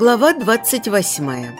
Глава 28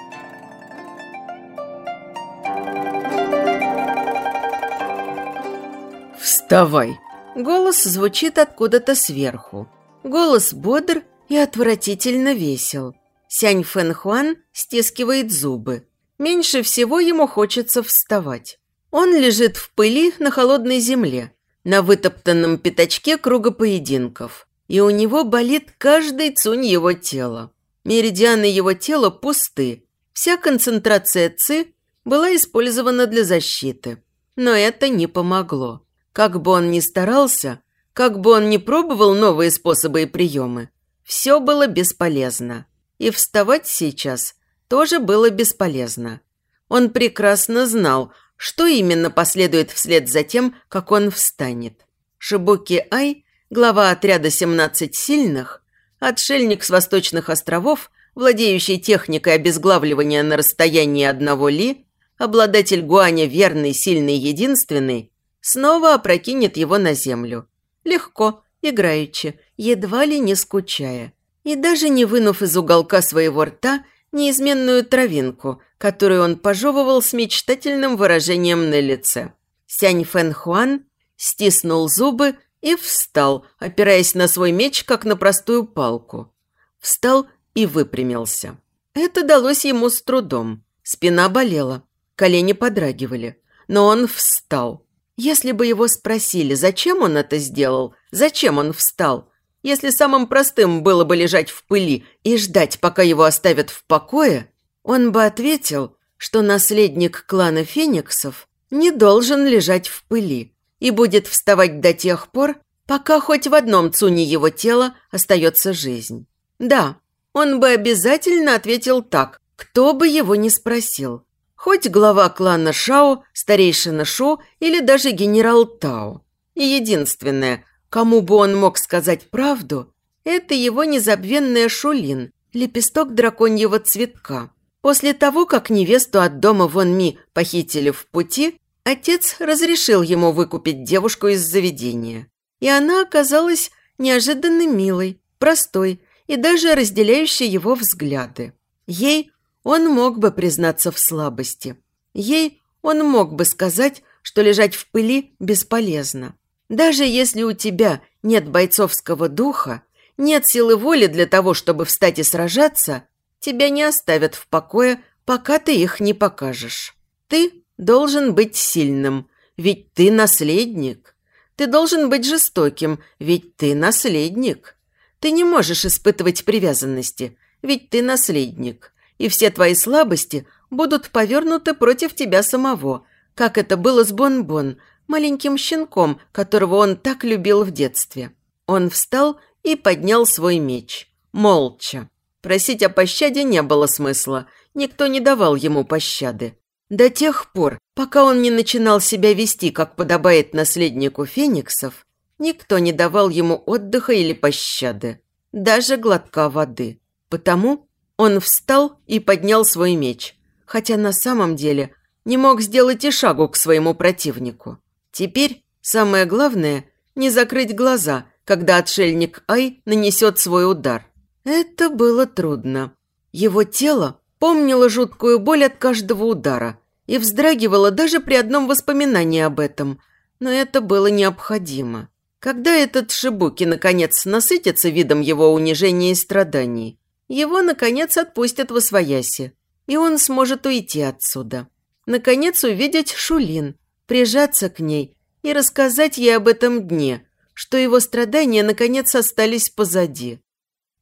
«Вставай!» Голос звучит откуда-то сверху. Голос бодр и отвратительно весел. Сянь Фэн Хуан стискивает зубы. Меньше всего ему хочется вставать. Он лежит в пыли на холодной земле, на вытоптанном пятачке круга поединков. И у него болит каждый цунь его тела. Меридианы его тела пусты. Вся концентрация ЦИ была использована для защиты. Но это не помогло. Как бы он ни старался, как бы он ни пробовал новые способы и приемы, все было бесполезно. И вставать сейчас тоже было бесполезно. Он прекрасно знал, что именно последует вслед за тем, как он встанет. Шибуки Ай, глава отряда 17 сильных, отшельник с восточных островов, владеющий техникой обезглавливания на расстоянии одного ли, обладатель гуаня верный, сильный, единственный, снова опрокинет его на землю. Легко, играючи, едва ли не скучая. И даже не вынув из уголка своего рта неизменную травинку, которую он пожевывал с мечтательным выражением на лице. Сянь Фэн Хуан стиснул зубы и встал, опираясь на свой меч, как на простую палку. Встал и выпрямился. Это далось ему с трудом. Спина болела, колени подрагивали. Но он встал. Если бы его спросили, зачем он это сделал, зачем он встал, если самым простым было бы лежать в пыли и ждать, пока его оставят в покое, он бы ответил, что наследник клана Фениксов не должен лежать в пыли и будет вставать до тех пор, пока хоть в одном цуне его тела остается жизнь. Да, он бы обязательно ответил так, кто бы его ни спросил. Хоть глава клана Шао, старейшина Шо или даже генерал Тао. И единственное, кому бы он мог сказать правду, это его незабвенная Шулин, лепесток драконьего цветка. После того, как невесту от дома Вон Ми похитили в пути, отец разрешил ему выкупить девушку из заведения. И она оказалась неожиданно милой, простой и даже разделяющей его взгляды. Ей он мог бы признаться в слабости. Ей он мог бы сказать, что лежать в пыли бесполезно. Даже если у тебя нет бойцовского духа, нет силы воли для того, чтобы встать и сражаться, тебя не оставят в покое, пока ты их не покажешь. Ты должен быть сильным, ведь ты наследник. Ты должен быть жестоким, ведь ты наследник. Ты не можешь испытывать привязанности, ведь ты наследник и все твои слабости будут повернуты против тебя самого, как это было с Бон-Бон, маленьким щенком, которого он так любил в детстве. Он встал и поднял свой меч. Молча. Просить о пощаде не было смысла. Никто не давал ему пощады. До тех пор, пока он не начинал себя вести, как подобает наследнику фениксов, никто не давал ему отдыха или пощады. Даже глотка воды. Потому он встал и поднял свой меч, хотя на самом деле не мог сделать и шагу к своему противнику. Теперь самое главное – не закрыть глаза, когда отшельник Ай нанесет свой удар. Это было трудно. Его тело помнило жуткую боль от каждого удара и вздрагивало даже при одном воспоминании об этом, но это было необходимо. Когда этот Шибуки наконец насытится видом его унижения и страданий, его, наконец, отпустят в Освояси, и он сможет уйти отсюда. Наконец увидеть Шулин, прижаться к ней и рассказать ей об этом дне, что его страдания, наконец, остались позади.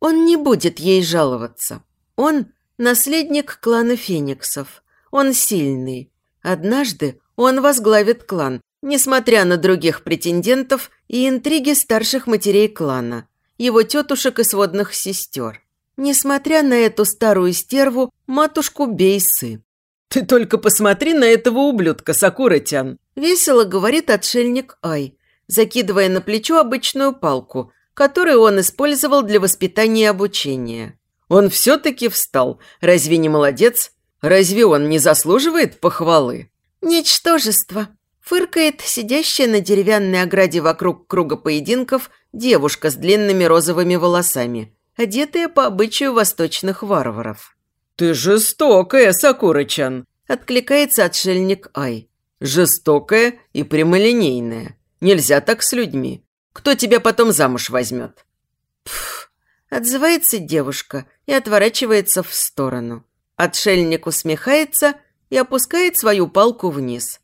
Он не будет ей жаловаться. Он – наследник клана Фениксов. Он сильный. Однажды он возглавит клан, несмотря на других претендентов и интриги старших матерей клана, его тетушек и сводных сестер несмотря на эту старую стерву, матушку Бейсы. «Ты только посмотри на этого ублюдка, Сакуратян!» – весело говорит отшельник Ай, закидывая на плечо обычную палку, которую он использовал для воспитания и обучения. «Он все-таки встал. Разве не молодец? Разве он не заслуживает похвалы?» «Ничтожество!» – фыркает сидящая на деревянной ограде вокруг круга поединков девушка с длинными розовыми волосами – одетая по обычаю восточных варваров. «Ты жестокая, Сакурычан!» – откликается отшельник Ай. «Жестокая и прямолинейная. Нельзя так с людьми. Кто тебя потом замуж возьмет?» Пф, отзывается девушка и отворачивается в сторону. Отшельник усмехается и опускает свою палку вниз.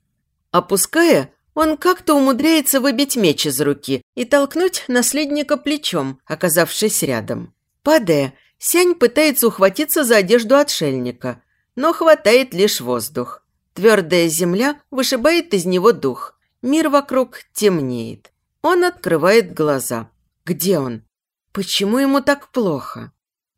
Опуская, он как-то умудряется выбить меч из руки и толкнуть наследника плечом, оказавшись рядом. Падая, Сянь пытается ухватиться за одежду отшельника, но хватает лишь воздух. Твердая земля вышибает из него дух. Мир вокруг темнеет. Он открывает глаза. Где он? Почему ему так плохо?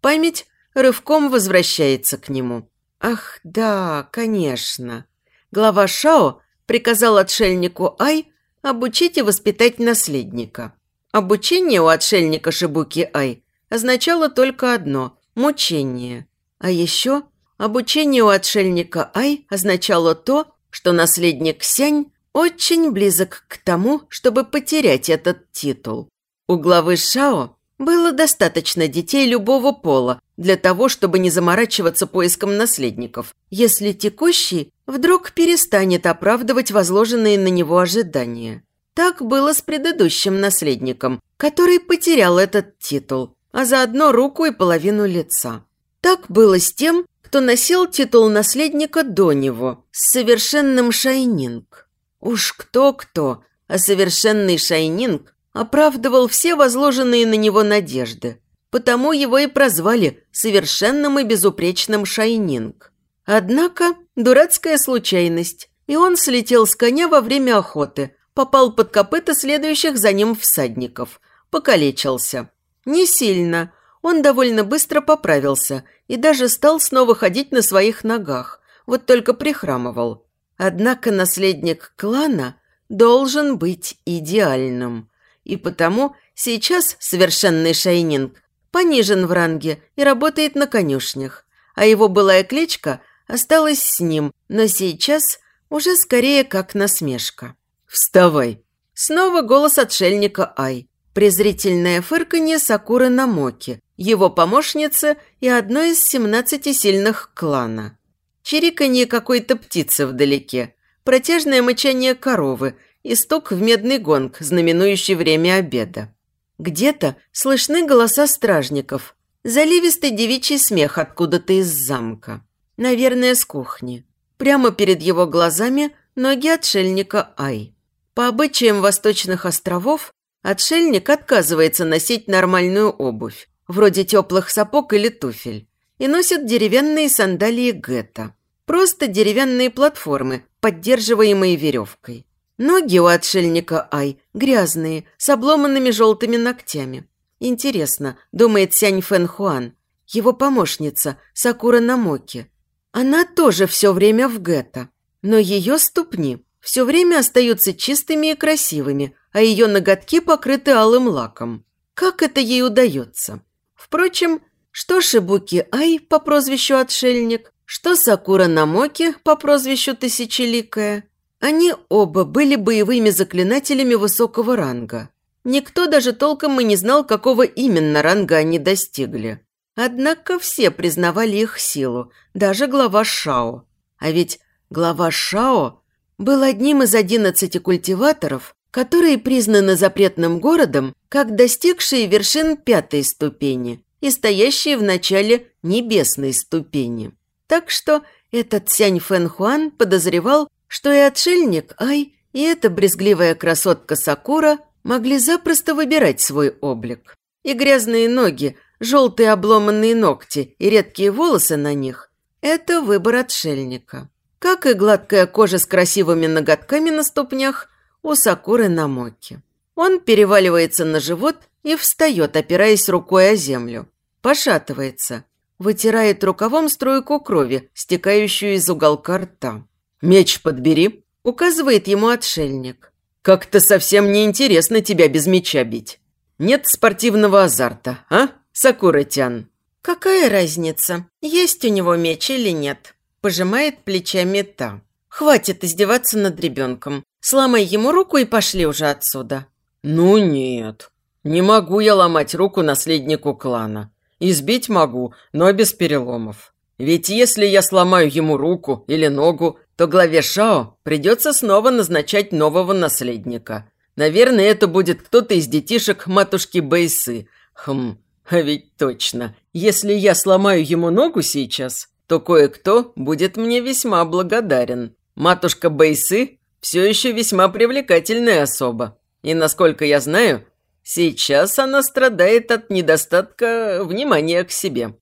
Память рывком возвращается к нему. Ах, да, конечно. Глава Шао приказал отшельнику Ай обучить и воспитать наследника. Обучение у отшельника Шибуки Ай означало только одно – мучение. А еще обучение у отшельника Ай означало то, что наследник Сянь очень близок к тому, чтобы потерять этот титул. У главы Шао было достаточно детей любого пола для того, чтобы не заморачиваться поиском наследников, если текущий вдруг перестанет оправдывать возложенные на него ожидания. Так было с предыдущим наследником, который потерял этот титул, а заодно руку и половину лица. Так было с тем, кто носил титул наследника до него, с совершенным Шайнинг. Уж кто-кто, а совершенный Шайнинг оправдывал все возложенные на него надежды. Потому его и прозвали совершенным и безупречным Шайнинг. Однако дурацкая случайность, и он слетел с коня во время охоты, попал под копыта следующих за ним всадников, покалечился. Не сильно, он довольно быстро поправился и даже стал снова ходить на своих ногах, вот только прихрамывал. Однако наследник клана должен быть идеальным – и потому сейчас совершенный Шайнинг понижен в ранге и работает на конюшнях, а его былая кличка осталась с ним, но сейчас уже скорее как насмешка. «Вставай!» Снова голос отшельника Ай. Презрительное фырканье Сакуры Намоки, его помощницы и одной из семнадцати сильных клана. Чириканье какой-то птицы вдалеке, протяжное мычание коровы и стук в медный гонг, знаменующий время обеда. Где-то слышны голоса стражников, заливистый девичий смех откуда-то из замка. Наверное, с кухни. Прямо перед его глазами ноги отшельника Ай. По обычаям восточных островов, отшельник отказывается носить нормальную обувь, вроде теплых сапог или туфель, и носит деревянные сандалии гетто. Просто деревянные платформы, поддерживаемые веревкой. Ноги у отшельника Ай грязные, с обломанными желтыми ногтями. Интересно, думает Сянь Фэн Хуан, его помощница Сакура Намоки. Она тоже все время в гетто, но ее ступни все время остаются чистыми и красивыми, а ее ноготки покрыты алым лаком. Как это ей удается? Впрочем, что Шибуки Ай по прозвищу Отшельник, что Сакура Намоки по прозвищу Тысячеликая – они оба были боевыми заклинателями высокого ранга. Никто даже толком и не знал, какого именно ранга они достигли. Однако все признавали их силу, даже глава Шао. А ведь глава Шао был одним из одиннадцати культиваторов, которые признаны запретным городом как достигшие вершин пятой ступени и стоящие в начале небесной ступени. Так что этот Сянь Фэн Хуан подозревал, что и отшельник Ай, и эта брезгливая красотка Сакура могли запросто выбирать свой облик. И грязные ноги, желтые обломанные ногти и редкие волосы на них – это выбор отшельника. Как и гладкая кожа с красивыми ноготками на ступнях у Сакуры на моке. Он переваливается на живот и встает, опираясь рукой о землю. Пошатывается, вытирает рукавом струйку крови, стекающую из уголка рта. «Меч подбери», – указывает ему отшельник. «Как-то совсем неинтересно тебя без меча бить. Нет спортивного азарта, а, Сакура-тян?» «Какая разница, есть у него меч или нет?» – пожимает плечами та. «Хватит издеваться над ребенком. Сломай ему руку и пошли уже отсюда». «Ну нет, не могу я ломать руку наследнику клана. Избить могу, но без переломов. Ведь если я сломаю ему руку или ногу, то главе Шао придется снова назначать нового наследника. Наверное, это будет кто-то из детишек матушки Бейсы. Хм, а ведь точно. Если я сломаю ему ногу сейчас, то кое-кто будет мне весьма благодарен. Матушка Бейсы все еще весьма привлекательная особа. И, насколько я знаю, сейчас она страдает от недостатка внимания к себе.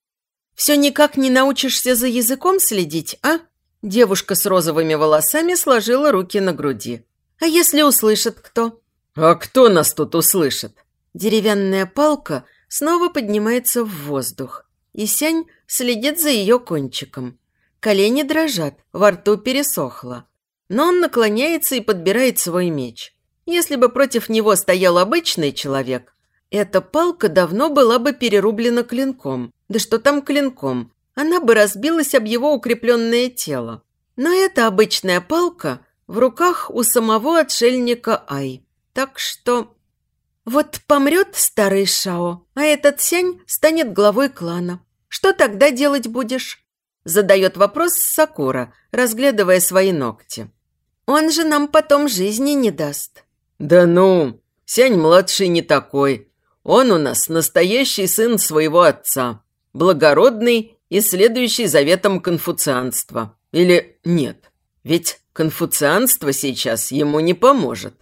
«Все никак не научишься за языком следить, а?» Девушка с розовыми волосами сложила руки на груди. «А если услышит кто?» «А кто нас тут услышит?» Деревянная палка снова поднимается в воздух, и Сянь следит за ее кончиком. Колени дрожат, во рту пересохло. Но он наклоняется и подбирает свой меч. Если бы против него стоял обычный человек, эта палка давно была бы перерублена клинком. Да что там клинком? Она бы разбилась об его укрепленное тело. Но эта обычная палка в руках у самого отшельника Ай. Так что... Вот помрет старый Шао, а этот Сянь станет главой клана. Что тогда делать будешь? Задает вопрос Сакура, разглядывая свои ногти. Он же нам потом жизни не даст. Да ну, Сянь-младший не такой. Он у нас настоящий сын своего отца, благородный и следующий заветам конфуцианства. Или нет, ведь конфуцианство сейчас ему не поможет.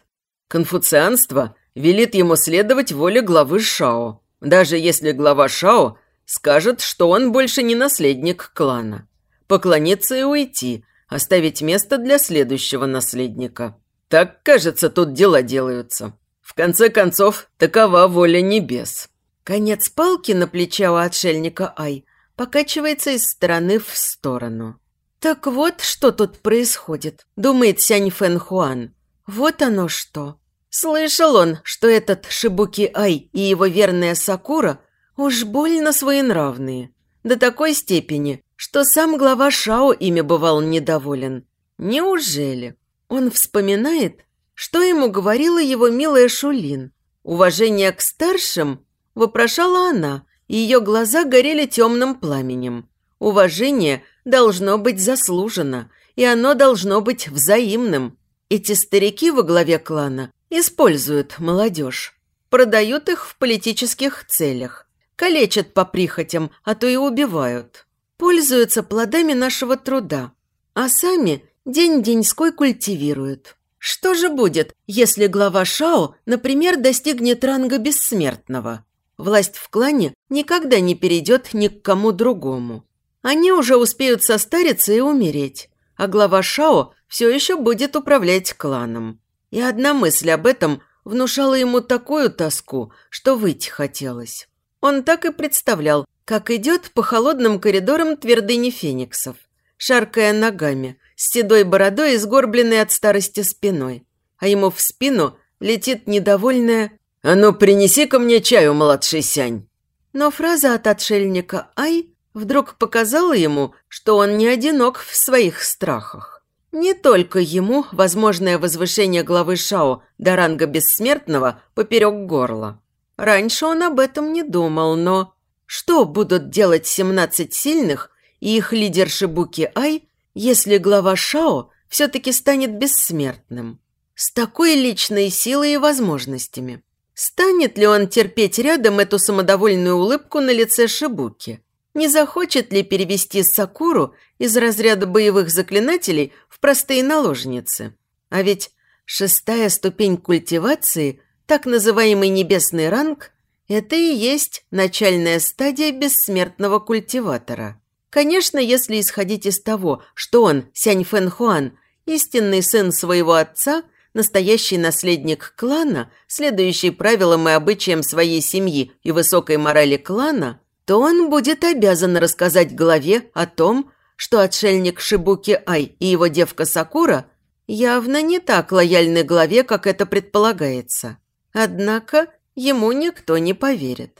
Конфуцианство велит ему следовать воле главы Шао, даже если глава Шао скажет, что он больше не наследник клана. Поклониться и уйти, оставить место для следующего наследника. Так, кажется, тут дела делаются. В конце концов, такова воля небес. Конец палки на плече у отшельника Ай покачивается из стороны в сторону. Так вот, что тут происходит, думает Сянь Фэн Хуан. Вот оно что. Слышал он, что этот Шибуки Ай и его верная Сакура уж больно своенравные. До такой степени, что сам глава Шао ими бывал недоволен. Неужели? Он вспоминает, что ему говорила его милая Шулин? Уважение к старшим вопрошала она, ее глаза горели темным пламенем. Уважение должно быть заслужено, и оно должно быть взаимным. Эти старики во главе клана используют молодежь, продают их в политических целях, калечат по прихотям, а то и убивают, пользуются плодами нашего труда, а сами день-деньской культивируют. Что же будет, если глава Шао, например, достигнет ранга бессмертного? Власть в клане никогда не перейдет ни к кому другому. Они уже успеют состариться и умереть, а глава Шао все еще будет управлять кланом. И одна мысль об этом внушала ему такую тоску, что выйти хотелось. Он так и представлял, как идет по холодным коридорам твердыни фениксов, шаркая ногами, с седой бородой и сгорбленной от старости спиной. А ему в спину летит недовольная «А ну, принеси-ка мне чаю, младший сянь!» Но фраза от отшельника «Ай» вдруг показала ему, что он не одинок в своих страхах. Не только ему возможное возвышение главы Шао до ранга бессмертного поперек горла. Раньше он об этом не думал, но... Что будут делать 17 сильных и их лидер Шибуки Ай, если глава Шао все-таки станет бессмертным. С такой личной силой и возможностями. Станет ли он терпеть рядом эту самодовольную улыбку на лице Шибуки? Не захочет ли перевести Сакуру из разряда боевых заклинателей в простые наложницы? А ведь шестая ступень культивации, так называемый небесный ранг, это и есть начальная стадия бессмертного культиватора. Конечно, если исходить из того, что он, Сянь Фэн Хуан, истинный сын своего отца, настоящий наследник клана, следующий правилам и обычаям своей семьи и высокой морали клана, то он будет обязан рассказать главе о том, что отшельник Шибуки Ай и его девка Сакура явно не так лояльны главе, как это предполагается. Однако ему никто не поверит.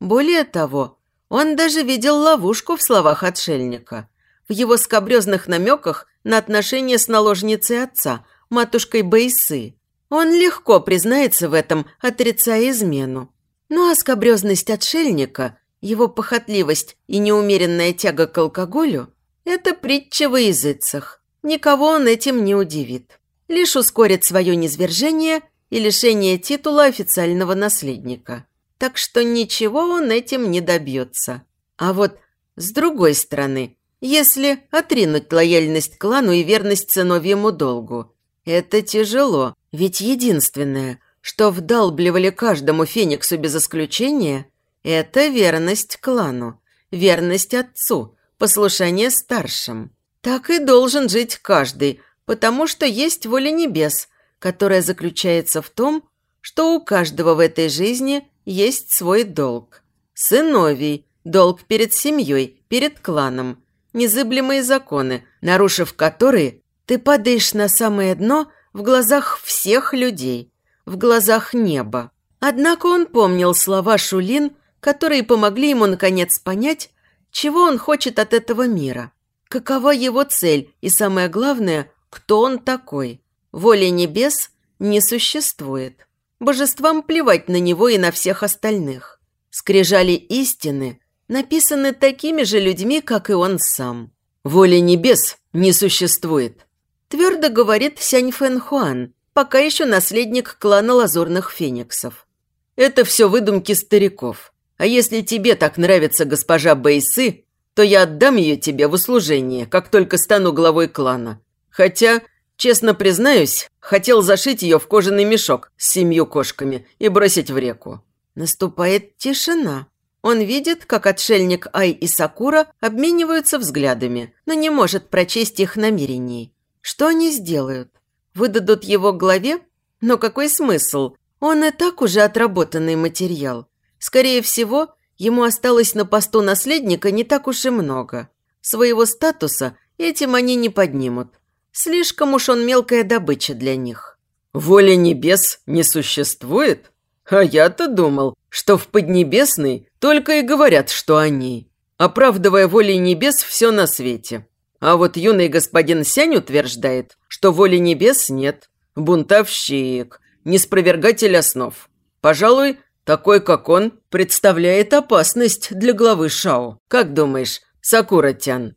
Более того, он даже видел ловушку в словах отшельника, в его скобрезных намеках на отношения с наложницей отца, матушкой Бейсы. Он легко признается в этом, отрицая измену. Ну а скобрезность отшельника Его похотливость и неумеренная тяга к алкоголю – это притча во языцах. Никого он этим не удивит. Лишь ускорит свое низвержение и лишение титула официального наследника. Так что ничего он этим не добьется. А вот с другой стороны, если отринуть лояльность клану и верность сыновьему долгу, это тяжело, ведь единственное, что вдалбливали каждому фениксу без исключения, это верность клану, верность отцу, послушание старшим. Так и должен жить каждый, потому что есть воля небес, которая заключается в том, что у каждого в этой жизни есть свой долг. Сыновий, долг перед семьей, перед кланом, незыблемые законы, нарушив которые, ты падаешь на самое дно в глазах всех людей, в глазах неба. Однако он помнил слова Шулин которые помогли ему наконец понять, чего он хочет от этого мира, какова его цель и, самое главное, кто он такой. Воли небес не существует. Божествам плевать на него и на всех остальных. Скрижали истины написаны такими же людьми, как и он сам. «Воли небес не существует», – твердо говорит Сянь Фэн Хуан, пока еще наследник клана Лазурных Фениксов. «Это все выдумки стариков. А если тебе так нравится госпожа Бейсы, то я отдам ее тебе в услужение, как только стану главой клана. Хотя, честно признаюсь, хотел зашить ее в кожаный мешок с семью кошками и бросить в реку». Наступает тишина. Он видит, как отшельник Ай и Сакура обмениваются взглядами, но не может прочесть их намерений. Что они сделают? Выдадут его главе? Но какой смысл? Он и так уже отработанный материал. Скорее всего, ему осталось на посту наследника не так уж и много. Своего статуса этим они не поднимут. Слишком уж он мелкая добыча для них. «Воля небес не существует? А я-то думал, что в Поднебесной только и говорят, что о ней, оправдывая волей небес все на свете. А вот юный господин Сянь утверждает, что воли небес нет. Бунтовщик, неспровергатель основ. Пожалуй, такой, как он, представляет опасность для главы Шао. Как думаешь, Сакура-тян?»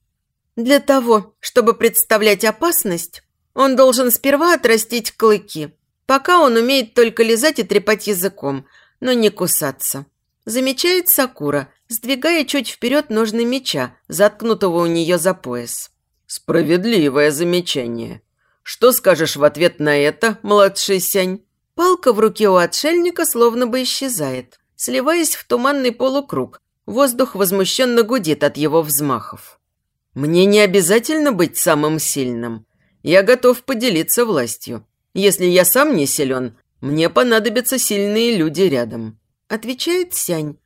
«Для того, чтобы представлять опасность, он должен сперва отрастить клыки. Пока он умеет только лизать и трепать языком, но не кусаться». Замечает Сакура, сдвигая чуть вперед ножны меча, заткнутого у нее за пояс. «Справедливое замечание. Что скажешь в ответ на это, младший Сянь?» Палка в руке у отшельника словно бы исчезает, сливаясь в туманный полукруг. Воздух возмущенно гудит от его взмахов. «Мне не обязательно быть самым сильным. Я готов поделиться властью. Если я сам не силен, мне понадобятся сильные люди рядом», – отвечает Сянь,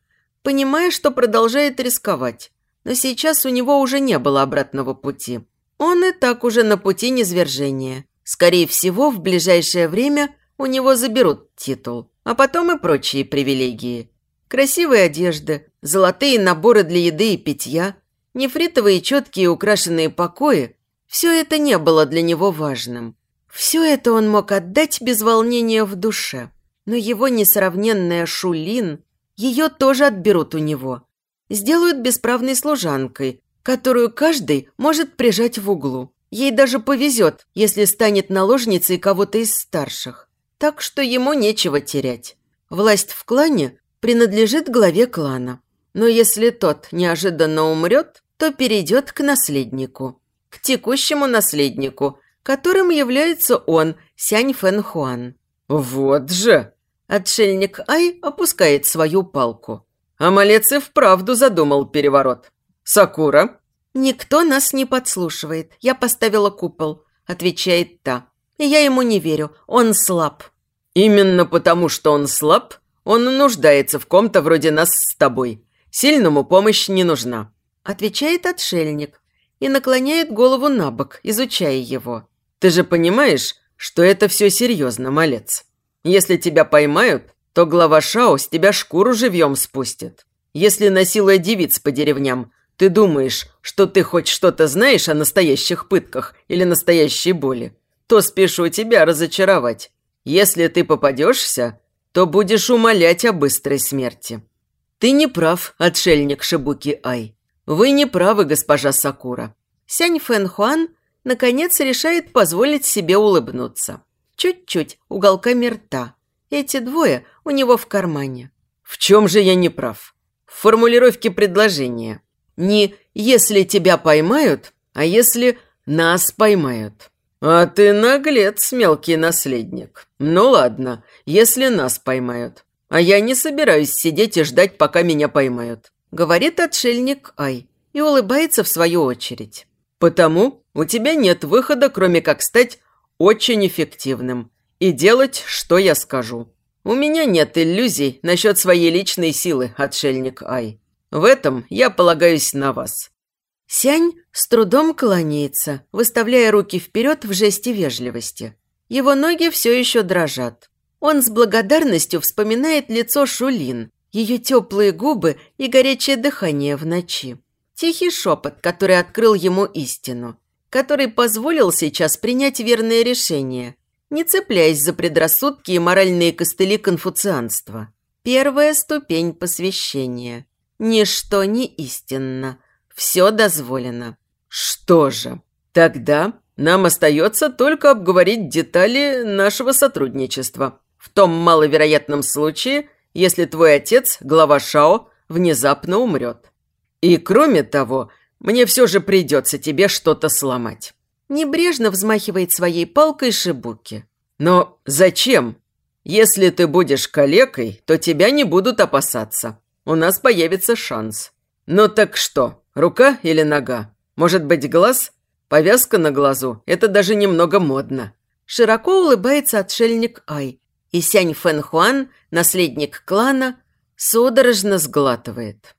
понимая, что продолжает рисковать. Но сейчас у него уже не было обратного пути. Он и так уже на пути низвержения. Скорее всего, в ближайшее время у него заберут титул, а потом и прочие привилегии. Красивые одежды, золотые наборы для еды и питья, нефритовые четкие украшенные покои – все это не было для него важным. Все это он мог отдать без волнения в душе. Но его несравненная Шулин, ее тоже отберут у него. Сделают бесправной служанкой, которую каждый может прижать в углу. Ей даже повезет, если станет наложницей кого-то из старших так что ему нечего терять. Власть в клане принадлежит главе клана. Но если тот неожиданно умрет, то перейдет к наследнику. К текущему наследнику, которым является он, Сянь Фэн Хуан. «Вот же!» Отшельник Ай опускает свою палку. А малец и вправду задумал переворот. «Сакура?» «Никто нас не подслушивает. Я поставила купол», – отвечает та. И я ему не верю. Он слаб. Именно потому, что он слаб, он нуждается в ком-то вроде нас с тобой. Сильному помощь не нужна. Отвечает отшельник и наклоняет голову на бок, изучая его. Ты же понимаешь, что это все серьезно, малец. Если тебя поймают, то глава Шао с тебя шкуру живьем спустит. Если, насилуя девиц по деревням, ты думаешь, что ты хоть что-то знаешь о настоящих пытках или настоящей боли, то спешу тебя разочаровать. Если ты попадешься, то будешь умолять о быстрой смерти». Ты не прав, отшельник Шибуки Ай. Вы не правы, госпожа Сакура. Сянь Фэн Хуан наконец решает позволить себе улыбнуться. Чуть-чуть, уголками рта. Эти двое у него в кармане. В чем же я не прав? В формулировке предложения. Не «если тебя поймают», а «если нас поймают». А ты наглец, мелкий наследник. Ну ладно, если нас поймают. А я не собираюсь сидеть и ждать, пока меня поймают. Говорит отшельник Ай и улыбается в свою очередь. Потому у тебя нет выхода, кроме как стать очень эффективным и делать, что я скажу. У меня нет иллюзий насчет своей личной силы, отшельник Ай. В этом я полагаюсь на вас». Сянь с трудом кланяется, выставляя руки вперед в жесте вежливости. Его ноги все еще дрожат. Он с благодарностью вспоминает лицо Шулин, ее теплые губы и горячее дыхание в ночи. Тихий шепот, который открыл ему истину, который позволил сейчас принять верное решение, не цепляясь за предрассудки и моральные костыли конфуцианства. Первая ступень посвящения. Ничто не истинно. Все дозволено. Что же, тогда нам остается только обговорить детали нашего сотрудничества. В том маловероятном случае, если твой отец, глава Шао, внезапно умрет. И кроме того, мне все же придется тебе что-то сломать. Небрежно взмахивает своей палкой Шибуки. «Но зачем? Если ты будешь калекой, то тебя не будут опасаться. У нас появится шанс. Ну так что, рука или нога? Может быть, глаз? Повязка на глазу – это даже немного модно». Широко улыбается отшельник Ай, и Сянь Фэн Хуан, наследник клана, судорожно сглатывает.